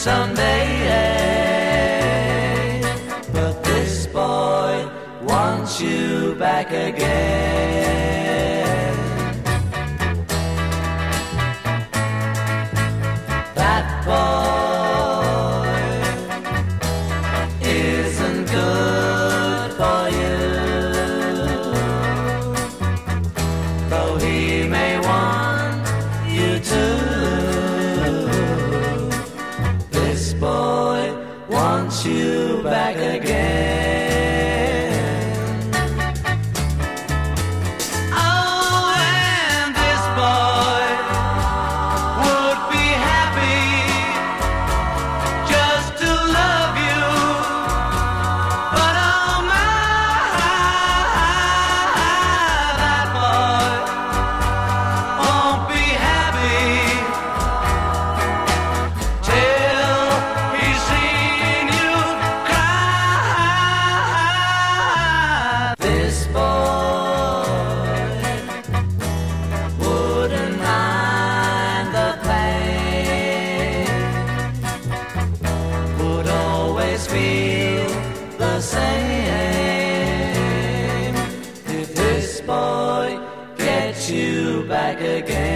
someday. But this boy wants you back again. That boy isn't good for you, though he may want. You back again. Always feel the same if this boy gets you back again.